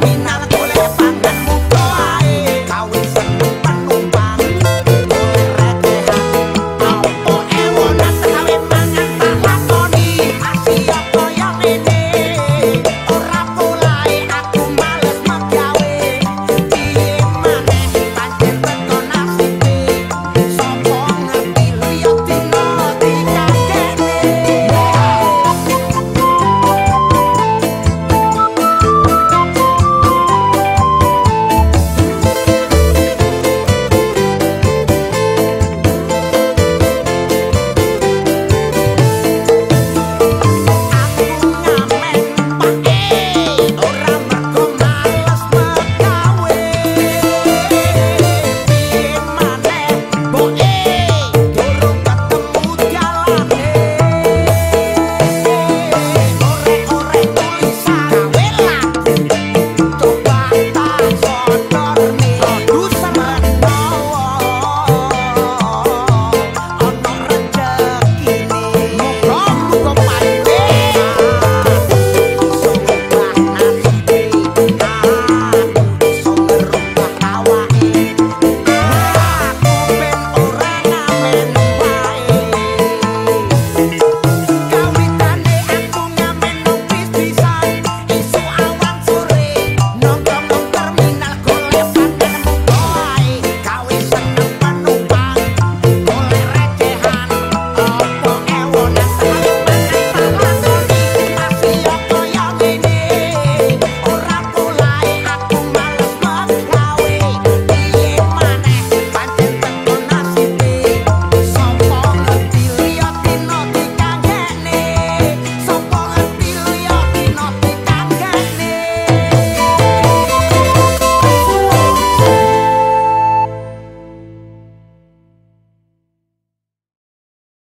Camina